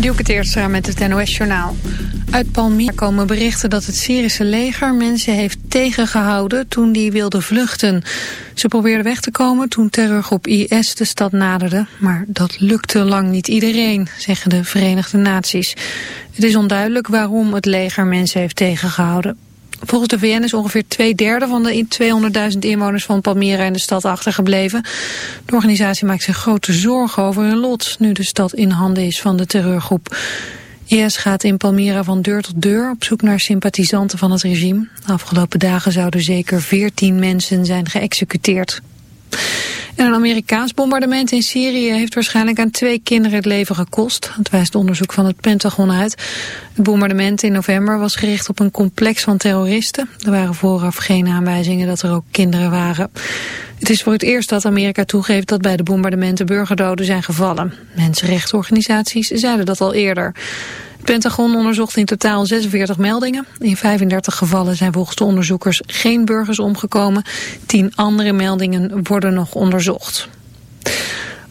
Dielke Teertstra met het NOS-journaal. Uit Palmyra komen berichten dat het Syrische leger mensen heeft tegengehouden toen die wilden vluchten. Ze probeerden weg te komen toen terrorgroep IS de stad naderde. Maar dat lukte lang niet iedereen, zeggen de Verenigde Naties. Het is onduidelijk waarom het leger mensen heeft tegengehouden. Volgens de VN is ongeveer twee derde van de 200.000 inwoners van Palmyra in de stad achtergebleven. De organisatie maakt zich grote zorgen over hun lot, nu de stad in handen is van de terreurgroep. IS gaat in Palmyra van deur tot deur op zoek naar sympathisanten van het regime. De afgelopen dagen zouden zeker 14 mensen zijn geëxecuteerd. En een Amerikaans bombardement in Syrië heeft waarschijnlijk aan twee kinderen het leven gekost. Dat wijst onderzoek van het Pentagon uit. Het bombardement in november was gericht op een complex van terroristen. Er waren vooraf geen aanwijzingen dat er ook kinderen waren. Het is voor het eerst dat Amerika toegeeft dat bij de bombardementen burgerdoden zijn gevallen. Mensenrechtenorganisaties zeiden dat al eerder. Pentagon onderzocht in totaal 46 meldingen. In 35 gevallen zijn volgens de onderzoekers geen burgers omgekomen. Tien andere meldingen worden nog onderzocht.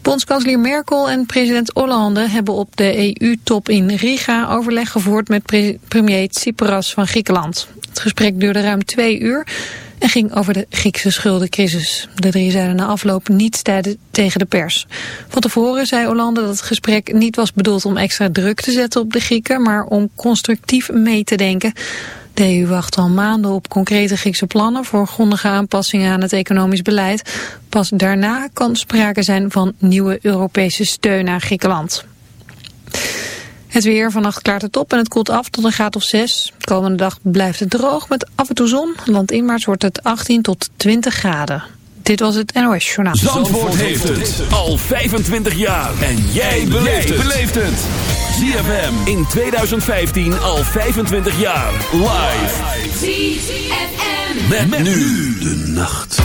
Bondskanselier Merkel en president Hollande hebben op de EU-top in Riga overleg gevoerd met premier Tsipras van Griekenland. Het gesprek duurde ruim twee uur en ging over de Griekse schuldencrisis. De drie zeiden na afloop niets tegen de pers. Van tevoren zei Hollande dat het gesprek niet was bedoeld om extra druk te zetten op de Grieken, maar om constructief mee te denken. De EU wacht al maanden op concrete Griekse plannen voor grondige aanpassingen aan het economisch beleid. Pas daarna kan sprake zijn van nieuwe Europese steun aan Griekenland. Het weer, vannacht klaart het op en het koelt af tot een graad of 6. De komende dag blijft het droog met af en toe zon. Landinwaarts wordt het 18 tot 20 graden. Dit was het NOS Journaal. Zandvoort, heeft het al 25 jaar. En jij beleeft het. ZFM in 2015 al 25 jaar. Live. ZFM. met nu de nacht.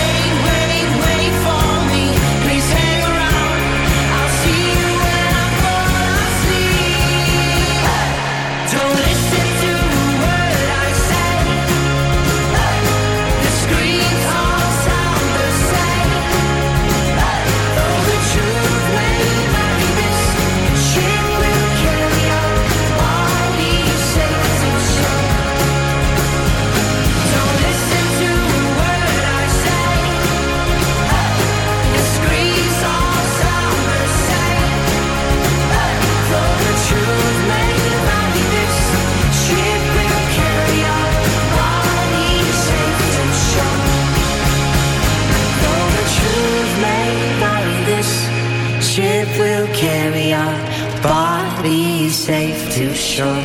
too sure.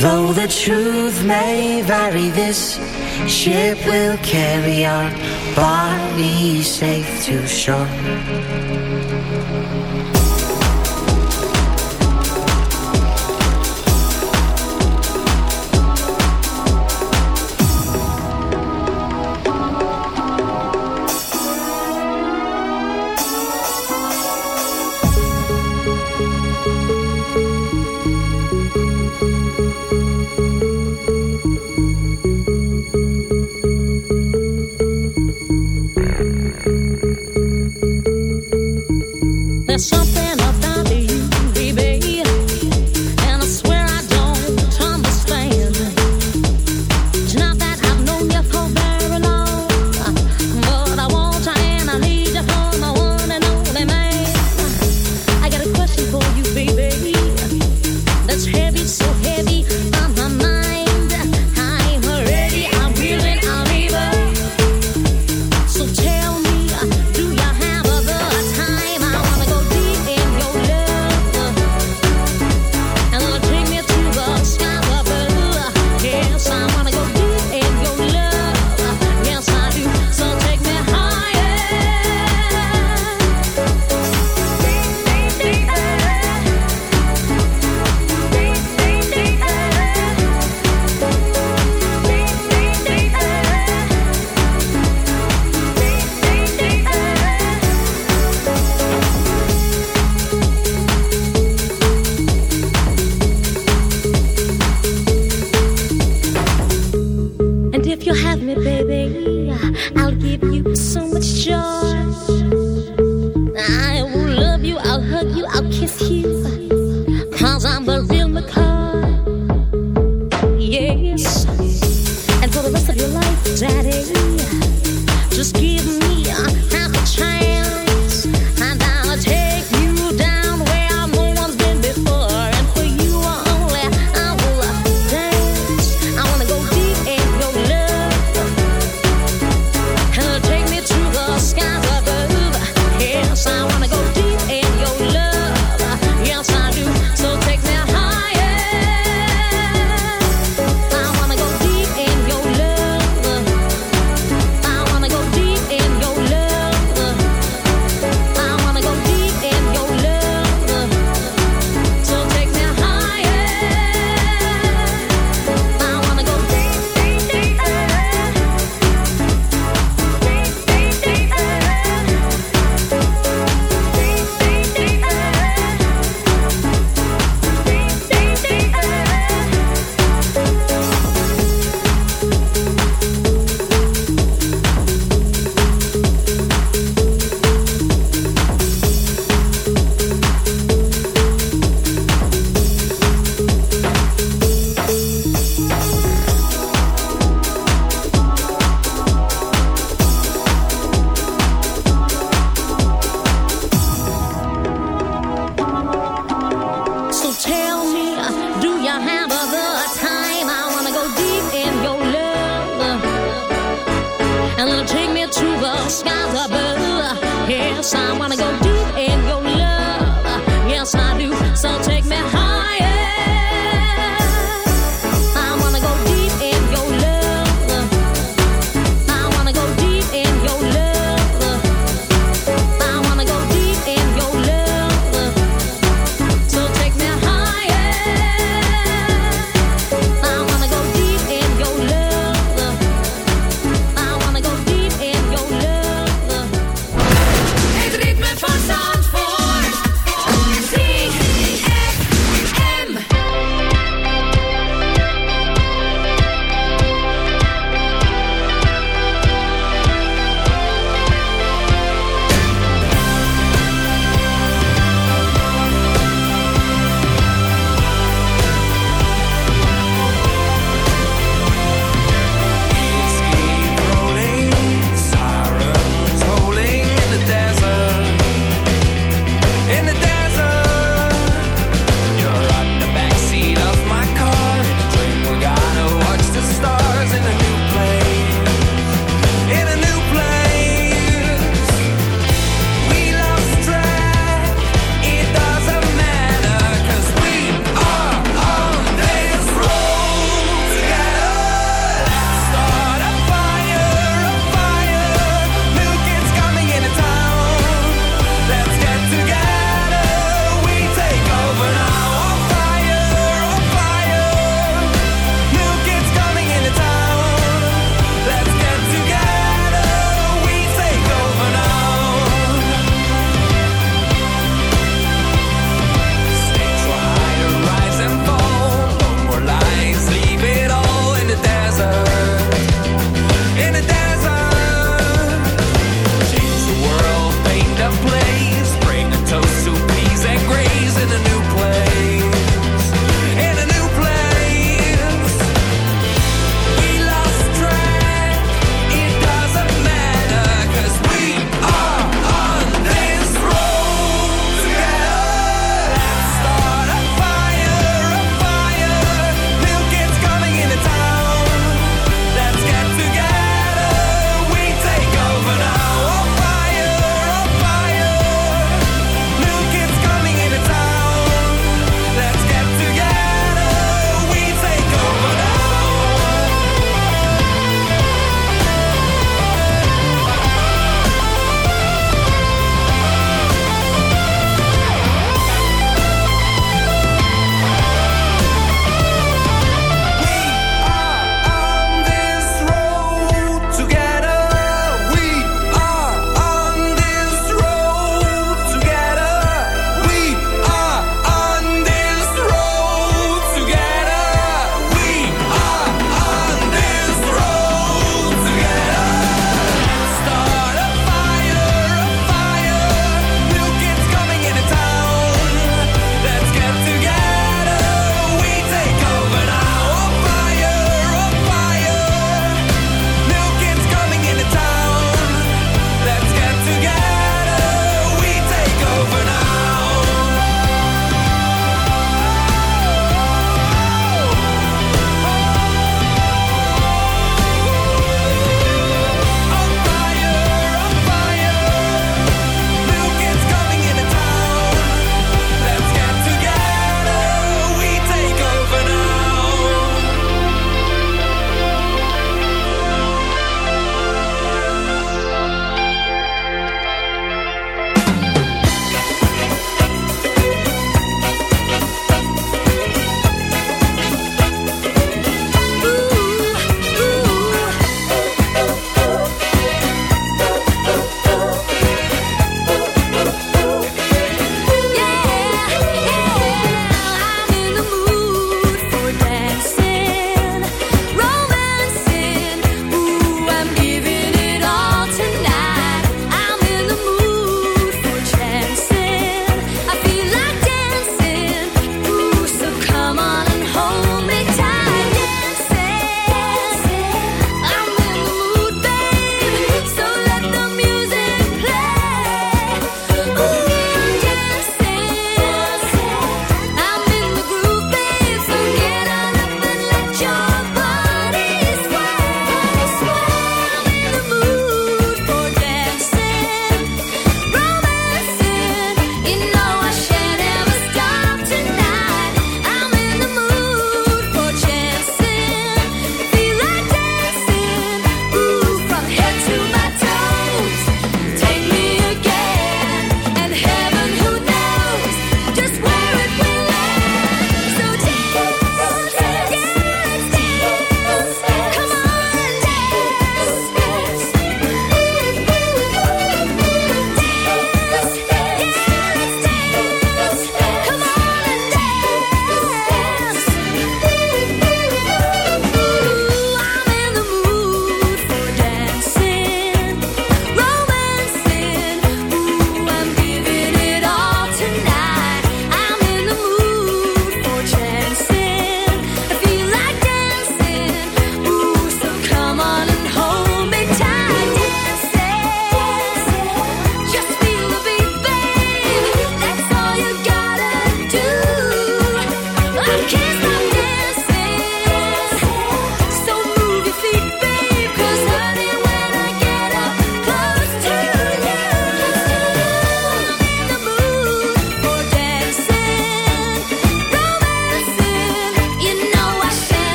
Though the truth may vary, this ship will carry our body safe to shore.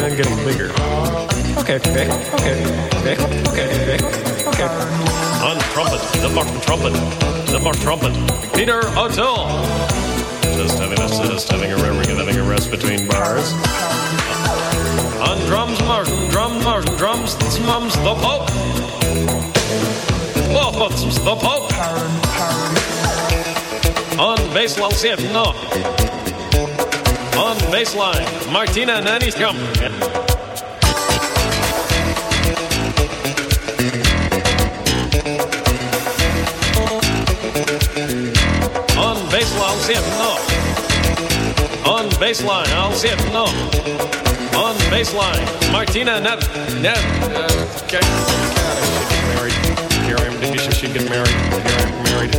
Band getting bigger? Okay, okay, okay, okay, okay, okay, okay. On trumpet, the Martin trumpet, the Martin trumpet, Peter O'Toole. Just having a just having a having a rest between bars. On drums, Martin, drum, Martin, drums, mums, the Pope. Oh, it's the Pope. On bass, I'll see it, no. Baseline, Martina Nanny's come. On baseline, I'll see it, no. On baseline, I'll see it, no. On baseline, Martina Nev. Nev. Uh, okay. God, Here I am. Maybe she get married. Here I am married.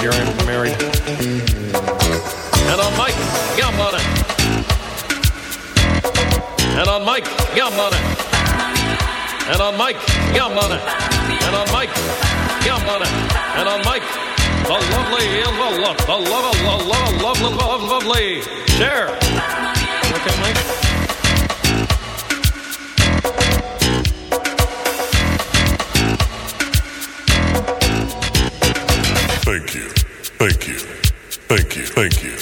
Here I am married. And on Mike, yum on it. And on Mike, yum on it. And on Mike, yum on it. And on Mike, yum on it. And on Mike, the lovely, the love, the love, the love, love, love, love, lovely. Cher. Okay, Mike. Thank you. Thank you.